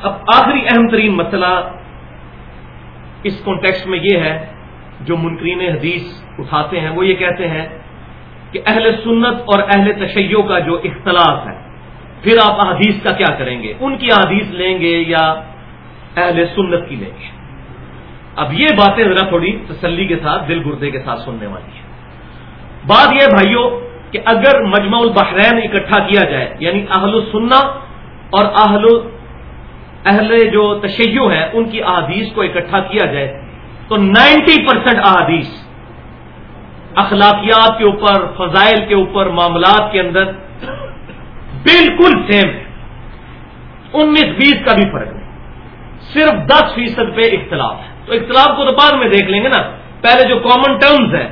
اب آخری اہم ترین مسئلہ اس کانٹیکس میں یہ ہے، جو منکرین حدیث اٹھاتے ہیں، وہ یہ کہتے ہیں کہ اہل سنت اور اہل تشیع کا جو اختلاف ہے، پھر آپ احادیث کا کیا کریں گے؟ ان کی احادیث لیں گے یا اہل سنت کی لیں گے؟ اب یہ باتیں ذرا تھوڑی تسلی کے ساتھ، دل گردے کے ساتھ سننے والی ہے بات یہ بھائیوں کہ اگر مجمع البحرین اکٹھا کیا جائے یعنی اہل السنہ اور اہل اہل جو تشیع ہیں ان کی احادیث کو اکٹھا کیا جائے تو نائنٹی پرسینٹ احادیث اخلاقیات کے اوپر، فضائل کے اوپر، معاملات کے اندر بالکل سیم ہے۔ انیس بیس کا بھی فرق نہیں۔ صرف دس فیصد پہ اختلاف ہے۔ تو اختلاف کو تو بعد میں دیکھ لیں گے نا۔ پہلے جو کامن ٹرمز ہے،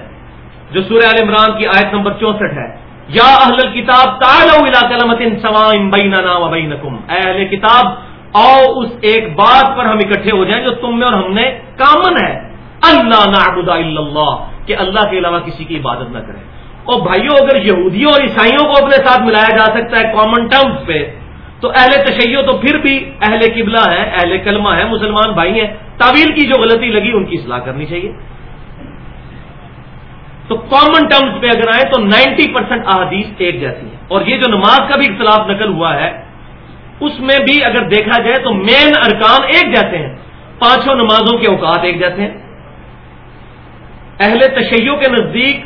جو سورہ عال عمران کی آیت نمبر چونسٹھ ہے، یا اہل کتاب اے اہل کتاب آؤ اس ایک بات پر ہم اکٹھے ہو جائیں جو تم میں اور ہم نے کامن ہے۔ اللہ نعبد الا اللہ، کہ اللہ کے علاوہ کسی کی عبادت نہ کرے۔ اور بھائیوں اگر یہودیوں اور عیسائیوں کو اپنے ساتھ ملایا جا سکتا ہے کامن ٹرمز پہ، تو اہل تشیع تو پھر بھی اہل قبلہ ہے، اہل کلمہ ہے، مسلمان بھائی ہیں۔ تعویل کی جو غلطی لگی، ان کی اصلاح کرنی چاہیے۔ تو کامن ٹرمز پہ اگر آئے، تو نائنٹی پرسینٹ احادیث ایک جیسی ہے اور یہ جو نماز کا بھی اختلاف نقل ہوا ہے اس میں بھی اگر دیکھا جائے تو مین ارکان ایک جیسے ہیں۔ پانچوں نمازوں کے اوقات ایک جیسے ہیں۔ اہل تشیع کے نزدیک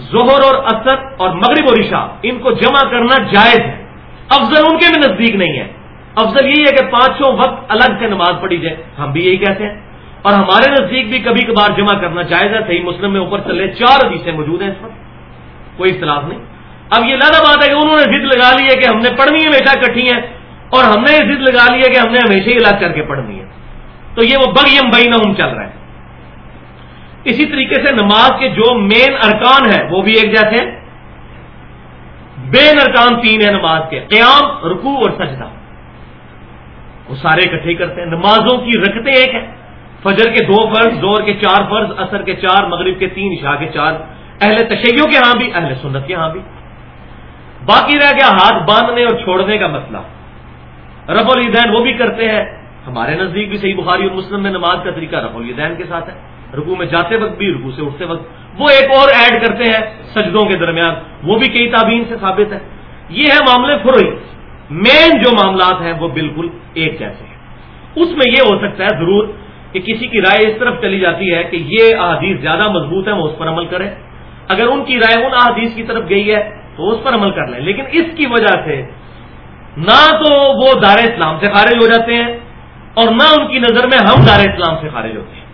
ظہر اور اثر اور مغرب اور عشاء، ان کو جمع کرنا جائز ہے۔ افضل ان کے بھی نزدیک نہیں ہے۔ افضل یہی ہے کہ پانچوں وقت الگ سے نماز پڑھی جائے۔ ہم بھی یہی کہتے ہیں۔ اور ہمارے نزدیک بھی کبھی کبھار جمع کرنا جائز ہے۔ صحیح مسلم میں اوپر چلے چار حدیثیں موجود ہیں اس پر۔ کوئی اختلاف نہیں۔ اب یہ لادہ بات ہے کہ انہوں نے ضد لگا لی ہے کہ ہم نے پڑھنی ہے، ہمیشہ کٹھی ہیں، اور ہم نے یہ ضد لگا لی ہے کہ ہم نے ہمیشہ ہی الگ کر کے پڑھنی ہے۔ تو یہ وہ بگیم بئی نہ چل رہا ہے۔ اسی طریقے سے نماز کے جو مین ارکان ہے وہ بھی ایک جیسے ہیں۔ بین ارکان تین ہیں نماز کے۔ قیام، رکوع اور سجدہ۔ وہ سارے اکٹھے کرتے ہیں۔ نمازوں کی رکھتے ایک ہیں۔ فجر کے دو فرض زور کے چار فرض اثر کے چار، مغرب کے تین، عشاء کے چار۔ اہل تشیعوں کے ہاں بھی، اہل سنت کے ہاں بھی۔ باقی رہ گیا ہاتھ باندھنے اور چھوڑنے کا مسئلہ۔ رف الدین وہ بھی کرتے ہیں۔ ہمارے نزدیک بھی صحیح بخاری اور مسلم میں نماز کا طریقہ رف الدین کے ساتھ ہے۔ رکو میں جاتے وقت بھی رکو سے اٹھتے وقت وہ ایک اور ایڈ کرتے ہیں سجدوں کے درمیان۔ وہ بھی کئی تعبین سے ثابت ہے۔ یہ ہے معاملے فروئی۔ مین جو معاملات ہیں وہ بالکل ایک جیسے ہیں۔ اس میں یہ ہو سکتا ہے ضرور کہ کسی کی رائے اس طرف چلی جاتی ہے کہ یہ احادیث زیادہ مضبوط ہے وہ اس پر عمل کرے اگر ان کی رائے ان احادیث کی طرف گئی ہے تو اس پر عمل کر لیں۔ لیکن اس کی وجہ سے نہ تو وہ دار اسلام سے خارج ہو جاتے ہیں اور نہ ان کی نظر میں ہم دار اسلام سے خارج ہوتے ہیں۔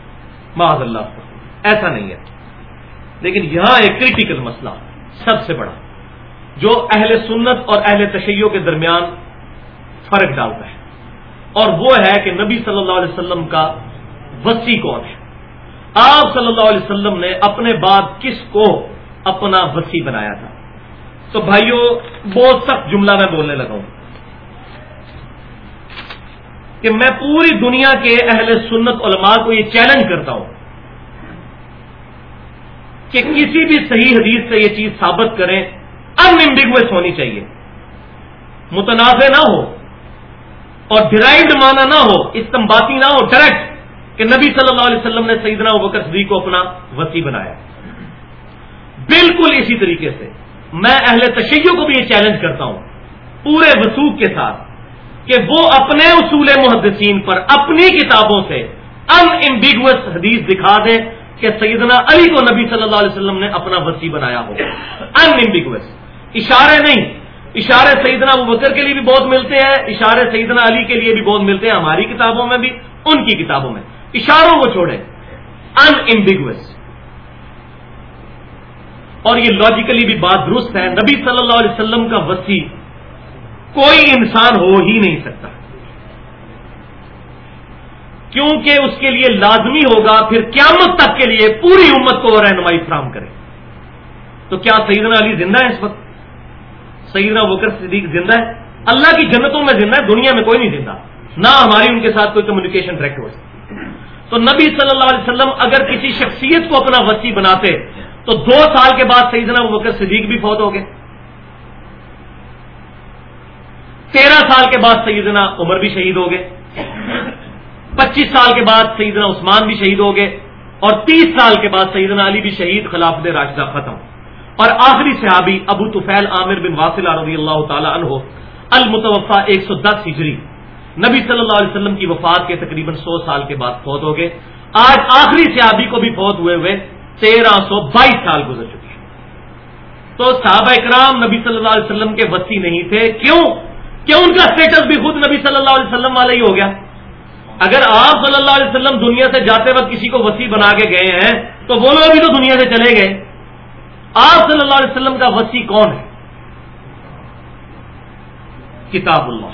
معذ اللہ۔ ایسا نہیں ہے۔ لیکن یہاں ایک کریٹیکل مسئلہ سب سے بڑا، جو اہل سنت اور اہل تشیع کے درمیان فرق ڈالتا ہے۔ اور وہ ہے کہ نبی صلی اللہ علیہ وسلم کا وسیع کون ہے؟ آپ صلی اللہ علیہ وسلم نے اپنے بعد کس کو اپنا وسیع بنایا تھا؟ تو بھائیوں بہت سخت جملہ میں بولنے لگا ہوں۔ کہ میں پوری دنیا کے اہل سنت علماء کو یہ چیلنج کرتا ہوں کہ کسی بھی صحیح حدیث سے یہ چیز ثابت کریں انمبیگوس ہونی چاہیے۔ متنازع نہ ہو اور ڈرائیوڈ مانا نہ ہو استمباتی نہ ہو ڈائریکٹ کہ نبی صلی اللہ علیہ وسلم نے سیدنا بکر صدیق کو اپنا وسیع بنایا۔ بالکل اسی طریقے سے۔ میں اہل تشیع کو بھی یہ چیلنج کرتا ہوں پورے وسوخ کے ساتھ کہ وہ اپنے اصول محدثین پر اپنی کتابوں سے ان امبیگوس حدیث دکھا دیں کہ سیدنا علی کو نبی صلی اللہ علیہ وسلم نے اپنا وسیع بنایا ہو۔ ان امبیگوس اشارے نہیں۔ اشارے سیدنا ابو بکر کے لیے بھی بہت ملتے ہیں، اشارے سیدنا علی کے لیے بھی بہت ملتے ہیں، ہماری کتابوں میں بھی، ان کی کتابوں میں۔ اشاروں کو چھوڑیں۔ ان امبیگوس اور یہ لاجیکلی بھی بات درست ہے، نبی صلی اللہ علیہ وسلم کا وسیع۔ کوئی انسان ہو ہی نہیں سکتا۔ کیونکہ اس کے لیے لازمی ہوگا، پھر قیامت تک کے لیے پوری امت کو وہ رہنمائی فراہم کرے۔ تو کیا سیدنا علی زندہ ہے اس وقت؟ سیدنا وکر صدیق زندہ ہے اللہ کی جنتوں میں زندہ ہے دنیا میں کوئی نہیں زندہ۔ نہ ہماری ان کے ساتھ کوئی کمیونیکیشن ڈائریکٹ ہو سکتی تو نبی صلی اللہ علیہ وسلم اگر کسی شخصیت کو اپنا وسیع بناتے تو دو سال کے بعد سیدنا وکر صدیق بھی فوت ہو گئے۔ تیرہ سال کے بعد سیدنا عمر بھی شہید ہو گئے۔ پچیس سال کے بعد سیدنا عثمان بھی شہید ہو گئے۔ اور تیس سال کے بعد سیدنا علی بھی شہید خلافت راشدہ ختم۔ اور آخری صحابی ابو طفیل عامر بن واصل رضی اللہ تعالی عنہ المتوفا ایک سو دس ہجری، نبی صلی اللہ علیہ وسلم کی وفات کے تقریباً سو سال کے بعد فوت ہو گئے۔ آج آخری صحابی کو بھی فوت ہوئے ہوئے تیرہ سو بائیس سال گزر چکے تو صحابہ اکرام نبی صلی اللہ علیہ وسلم کے وسیع نہیں تھے۔ کیوں؟ کیوں ان کا اسٹیٹس بھی خود نبی صلی اللہ علیہ وسلم والا ہی ہو گیا؟ اگر آپ صلی اللہ علیہ وسلم دنیا سے جاتے وقت کسی کو وسیع بنا کے گئے ہیں، تو وہ لوگ بھی تو دنیا سے چلے گئے۔ آپ صلی اللہ علیہ وسلم کا وسیع کون ہے؟ کتاب اللہ۔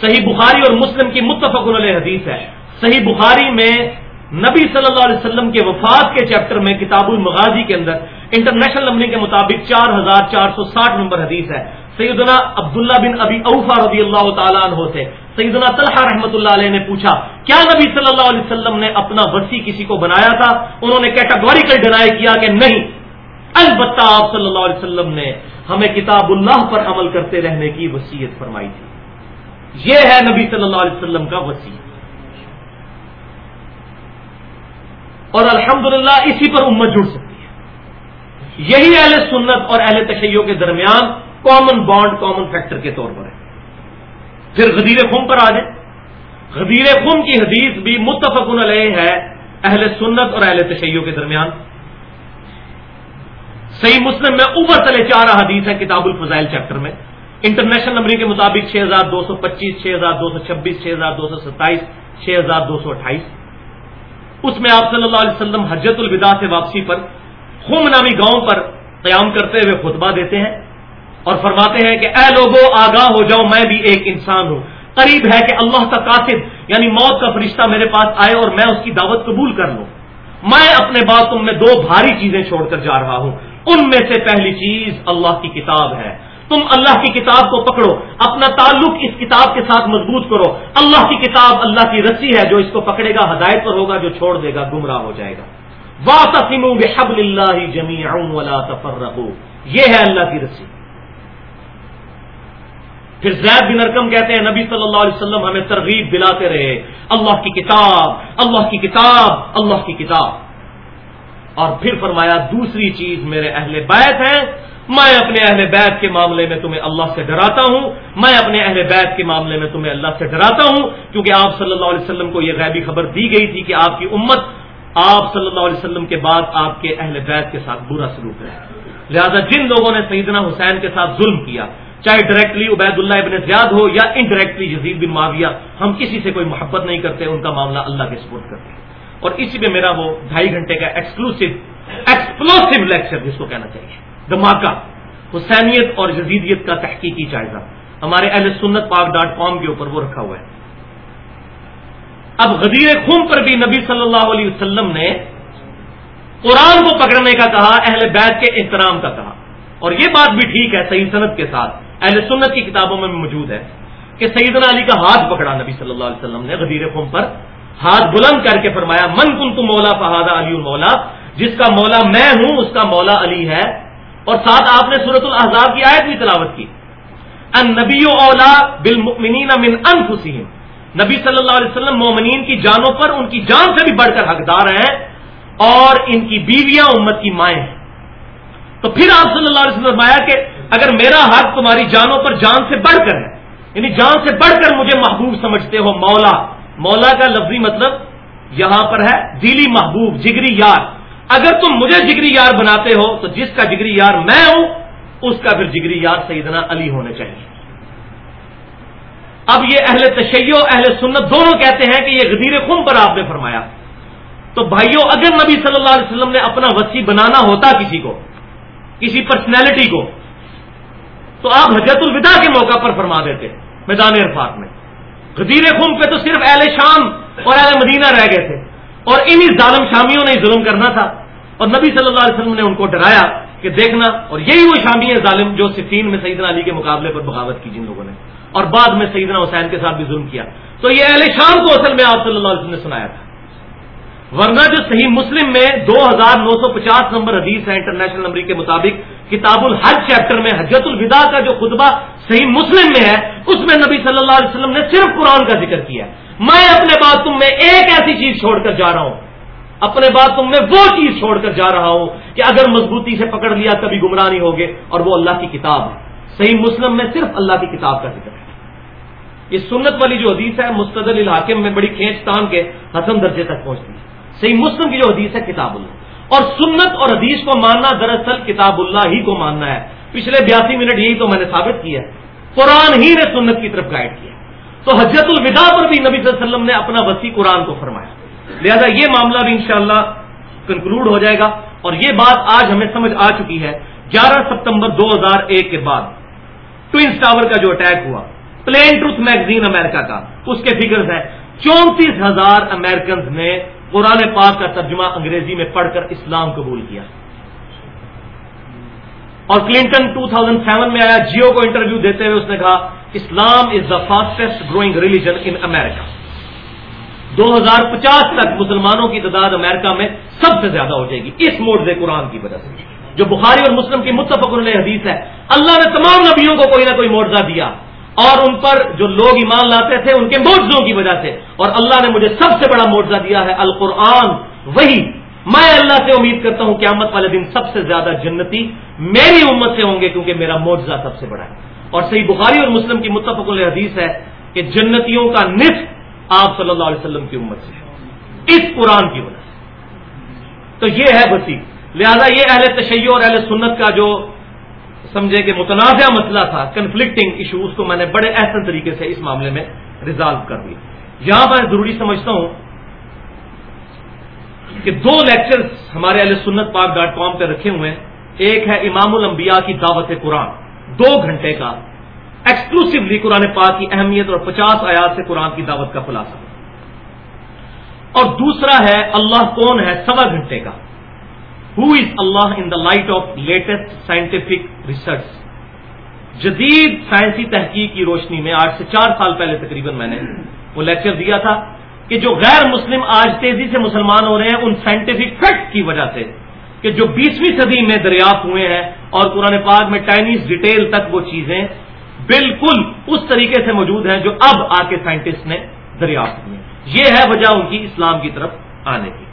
صحیح بخاری اور مسلم کی متفق علیہ حدیث ہے۔ صحیح بخاری میں نبی صلی اللہ علیہ وسلم کے وفات کے چیپٹر میں کتاب المغازی کے اندر انٹرنیشنل نمبر کے مطابق چار ہزار چار سو ساٹھ نمبر حدیث ہے۔ سیدنا عبداللہ بن ابی اوفا رضی اللہ تعالیٰ عنہ سے سیدنا طلحہ رحمۃ اللہ علیہ نے پوچھا، کیا نبی صلی اللہ علیہ وسلم نے اپنا وسیع کسی کو بنایا تھا؟ انہوں نے کیٹاگوریکل ڈینائی کیا کہ نہیں۔ البتہ آپ صلی اللہ علیہ وسلم نے ہمیں کتاب اللہ پر عمل کرتے رہنے کی وسیعت فرمائی تھی۔ یہ ہے نبی صلی اللہ علیہ وسلم کا وسیع۔ اور الحمدللہ اسی پر امت جڑ سکتی ہے۔ یہی اہل سنت اور اہل تشیعوں کے درمیان کامن بانڈ کامن فیکٹر کے طور پر ہے۔ پھر غدیر خم پر آ جائیں۔ غدیر خم کی حدیث بھی متفق علیہ ہے اہل سنت اور اہل تشیعوں کے درمیان۔ صحیح مسلم میں اوپر تلے چار حدیث ہیں کتاب الفضائل چیپٹر میں۔ انٹرنیشنل نمبر کے مطابق چھ ہزار دو سو پچیس، چھ ہزار دو سو چھبیس، چھ ہزار دو سو ستائیس، چھ ہزار دو سو اٹھائیس۔ اس میں آپ صلی اللہ علیہ وسلم حجت الوداع سے واپسی پر خوم نامی گاؤں پر قیام کرتے ہوئے خطبہ دیتے ہیں اور فرماتے ہیں کہ اے لوگوں آگاہ ہو جاؤ، میں بھی ایک انسان ہوں۔ قریب ہے کہ اللہ کا قاصد یعنی موت کا فرشتہ میرے پاس آئے اور میں اس کی دعوت قبول کر لوں۔ میں اپنے بات تم میں دو بھاری چیزیں چھوڑ کر جا رہا ہوں۔ ان میں سے پہلی چیز اللہ کی کتاب ہے۔ تم اللہ کی کتاب کو پکڑو، اپنا تعلق اس کتاب کے ساتھ مضبوط کرو۔ اللہ کی کتاب اللہ کی رسی ہے، جو اس کو پکڑے گا، ہدایت پر ہوگا، جو چھوڑ دے گا، گمراہ ہو جائے گا۔ واطم بحب اللہ جمی ولا تفر یہ ہے اللہ کی رسی۔ پھر زید بن ارکم کہتے ہیں، نبی صلی اللہ علیہ وسلم ہمیں ترغیب دلاتے رہے۔ اللہ کی کتاب، اللہ کی کتاب، اللہ کی کتاب۔ اور پھر فرمایا، دوسری چیز میرے اہل بیت ہیں میں اپنے اہل بیت کے معاملے میں تمہیں اللہ سے ڈراتا ہوں، میں اپنے اہل بیت کے معاملے میں تمہیں اللہ سے ڈراتا ہوں، کیونکہ آپ صلی اللہ علیہ وسلم کو یہ غیبی خبر دی گئی تھی کہ آپ کی امت آپ صلی اللہ علیہ وسلم کے بعد آپ کے اہل بیت کے ساتھ برا سلوک ہے لہذا جن لوگوں نے سیدنا حسین کے ساتھ ظلم کیا، چاہے ڈائریکٹلی عبید اللہ ابن زیاد ہو یا انڈائریکٹلی جزید بن معاویہ، ہم کسی سے کوئی محبت نہیں کرتے، ان کا معاملہ اللہ کے سپورٹ کرتے ہیں۔ اور اسی پہ میرا وہ ڈھائی گھنٹے کا ایکسکلوسو ایکسپلوسو لیکچر جس کو کہنا چاہیے۔ دھماکہ، حسینیت اور جزیدیت کا تحقیقی جائزہ۔ ہمارے اہل سنت پاک ڈاٹ کام کے اوپر وہ رکھا ہوا ہے۔ اب غدیر خون پر بھی نبی صلی اللہ علیہ وسلم نے قرآن کو پکڑنے کا کہا، اہل بیت کے احترام کا کہا۔ اور یہ بات بھی ٹھیک ہے صحیح صنعت کے ساتھ، اہل سنت کی کتابوں میں موجود ہے کہ سیدنا علی کا ہاتھ پکڑا نبی صلی اللہ علیہ وسلم نے غدیر خم پر۔ ہاتھ بلند کر کے فرمایا، من کن تم مولا فہادہ علی المولا، جس کا مولا میں ہوں، اس کا مولا علی ہے۔ اور ساتھ آپ نے صورت الحضاب کی آیت بھی تلاوت کی. ان نبی اولا بالمؤمنین من انفسہم. نبی صلی اللہ علیہ وسلم مومنین کی جانوں پر ان کی جان سے بھی بڑھ کر حقدار ہیں اور ان کی بیویاں امت کی مائیں ہیں. تو پھر آپ صلی اللہ علیہ وسلم فرمایا کہ اگر میرا حق تمہاری جانوں پر جان سے بڑھ کر ہے یعنی جان سے بڑھ کر مجھے محبوب سمجھتے ہو مولا مولا کا لفظی مطلب یہاں پر ہے دلی محبوب، جگری یار. اگر تم مجھے جگری یار بناتے ہو، تو جس کا جگری یار میں ہوں، اس کا پھر جگری یار سیدنا علی ہونے چاہیے۔ اب یہ اہل تشیع اہل سنت دونوں کہتے ہیں کہ یہ غدیر خم پر آپ نے فرمایا۔ تو بھائیوں اگر نبی صلی اللہ علیہ وسلم نے اپنا وسیع بنانا ہوتا کسی کو، کسی پرسنالٹی کو، تو آپ حجت الوداع کے موقع پر فرما دیتے، میدان عرفات میں۔ غدیر خون پہ تو صرف اہل شام اور اہل مدینہ رہ گئے تھے۔ اور انہی ظالم شامیوں نے ظلم کرنا تھا۔ اور نبی صلی اللہ علیہ وسلم نے ان کو ڈرایا کہ دیکھنا، اور یہی وہ شامی ہے ظالم جو صفین میں سیدنا علی کے مقابلے پر بغاوت کی جن لوگوں نے، اور بعد میں سیدنا حسین کے ساتھ بھی ظلم کیا۔ تو یہ اہل شام کو اصل میں آپ صلی اللہ علیہ وسلم نے سنایا تھا۔ ورنہ جو صحیح مسلم میں دو ہزار نو سو پچاس نمبر حدیث ہے انٹرنیشنل نمبر کے مطابق کتاب الحج چیپٹر میں حجت الوداع کا جو خطبہ صحیح مسلم میں ہے، اس میں نبی صلی اللہ علیہ وسلم نے صرف قرآن کا ذکر کیا میں اپنے بات تم میں ایک ایسی چیز چھوڑ کر جا رہا ہوں۔ اپنے بات تم میں وہ چیز چھوڑ کر جا رہا ہوں کہ اگر مضبوطی سے پکڑ لیا کبھی گمراہ نہیں ہوگے اور وہ اللہ کی کتاب ہے۔ صحیح مسلم میں صرف اللہ کی کتاب کا ذکر ہے۔ یہ سنت والی جو حدیث ہے، مستدل الحاکم میں بڑی کھینچ تان کے حسن درجے تک پہنچتی ہے۔ صحیح مسلم کی جو حدیث ہے، کتاب اللہ۔ اور سنت اور حدیث کو ماننا دراصل کتاب اللہ ہی کو ماننا ہے۔ پچھلے بیاسی منٹ یہی تو میں نے ثابت کیا قرآن ہی نے سنت کی طرف گائڈ کیا۔ تو حجت الوداع پر بھی نبی صلی اللہ علیہ وسلم نے اپنا وسیع قرآن کو فرمایا۔ لہذا یہ معاملہ بھی انشاءاللہ کنکلوڈ ہو جائے گا اور یہ بات آج ہمیں سمجھ آ چکی ہے گیارہ ستمبر دو ہزار ایک کے بعد ٹوئنس ٹاور کا جو اٹیک ہوا، پلین ٹروتھ میگزین امریکہ کا، اس کے فگرز ہیں۔ چونتیس ہزار امیرکنز نے قرآن پاک کا ترجمہ انگریزی میں پڑھ کر اسلام قبول کیا۔ اور کلنٹن 2007 میں آیا، جیو کو انٹرویو دیتے ہوئے اس نے کہا، Islam is the fastest growing religion in America دو ہزار پچاس تک مسلمانوں کی تعداد امریکہ میں سب سے زیادہ ہو جائے گی اس موڈ سے قرآن کی وجہ سے۔ جو بخاری اور مسلم کی متفق حدیث ہے، اللہ نے تمام نبیوں کو کوئی نہ کوئی معاوضہ دیا۔ اور ان پر جو لوگ ایمان لاتے تھے، ان کے موجزوں کی وجہ سے۔ اور اللہ نے مجھے سب سے بڑا معاوضہ دیا ہے، القرآن۔ وہی میں اللہ سے امید کرتا ہوں، قیامت والے دن سب سے زیادہ جنتی میری امت سے ہوں گے، کیونکہ میرا معاوضہ سب سے بڑا ہے۔ اور صحیح بخاری اور مسلم کی متفق حدیث ہے کہ جنتیوں کا نصف آپ صلی اللہ علیہ وسلم کی امت سے۔ اس قرآن کی وجہ سے۔ تو یہ ہے وسیع۔ لہذا یہ اہل تشیع اور اہل سنت کا جو سمجھے کہ متنازع مسئلہ تھا کنفلکٹنگ ایشو اس کو میں نے بڑے احسن طریقے سے اس معاملے میں ریزالو کر دیا۔ یہاں میں ضروری سمجھتا ہوں کہ دو لیکچر ہمارے علیہ سنت پاک ڈاٹ کام پہ رکھے ہوئے ہیں۔ ایک ہے امام الانبیاء کی دعوت قرآن، دو گھنٹے کا۔ ایکسکلوسولی قرآن پاک کی اہمیت اور پچاس آیات سے قرآن کی دعوت کا خلاصہ۔ اور دوسرا ہے، اللہ کون ہے؟ سوا گھنٹے کا۔ Who is Allah in the light of latest scientific research جدید سائنسی تحقیق کی روشنی میں آج سے چار سال پہلے تقریباً میں نے وہ لیکچر دیا تھا کہ جو غیر مسلم آج تیزی سے مسلمان ہو رہے ہیں، ان سائنٹیفک فیکٹ کی وجہ سے کہ جو بیسویں صدی میں دریافت ہوئے ہیں اور قرآن پاک میں چائنیز ڈیٹیل تک وہ چیزیں بالکل اس طریقے سے موجود ہیں جو اب آ کے سائنٹسٹ نے دریافت کی یہ ہے وجہ ان کی اسلام کی طرف آنے کی۔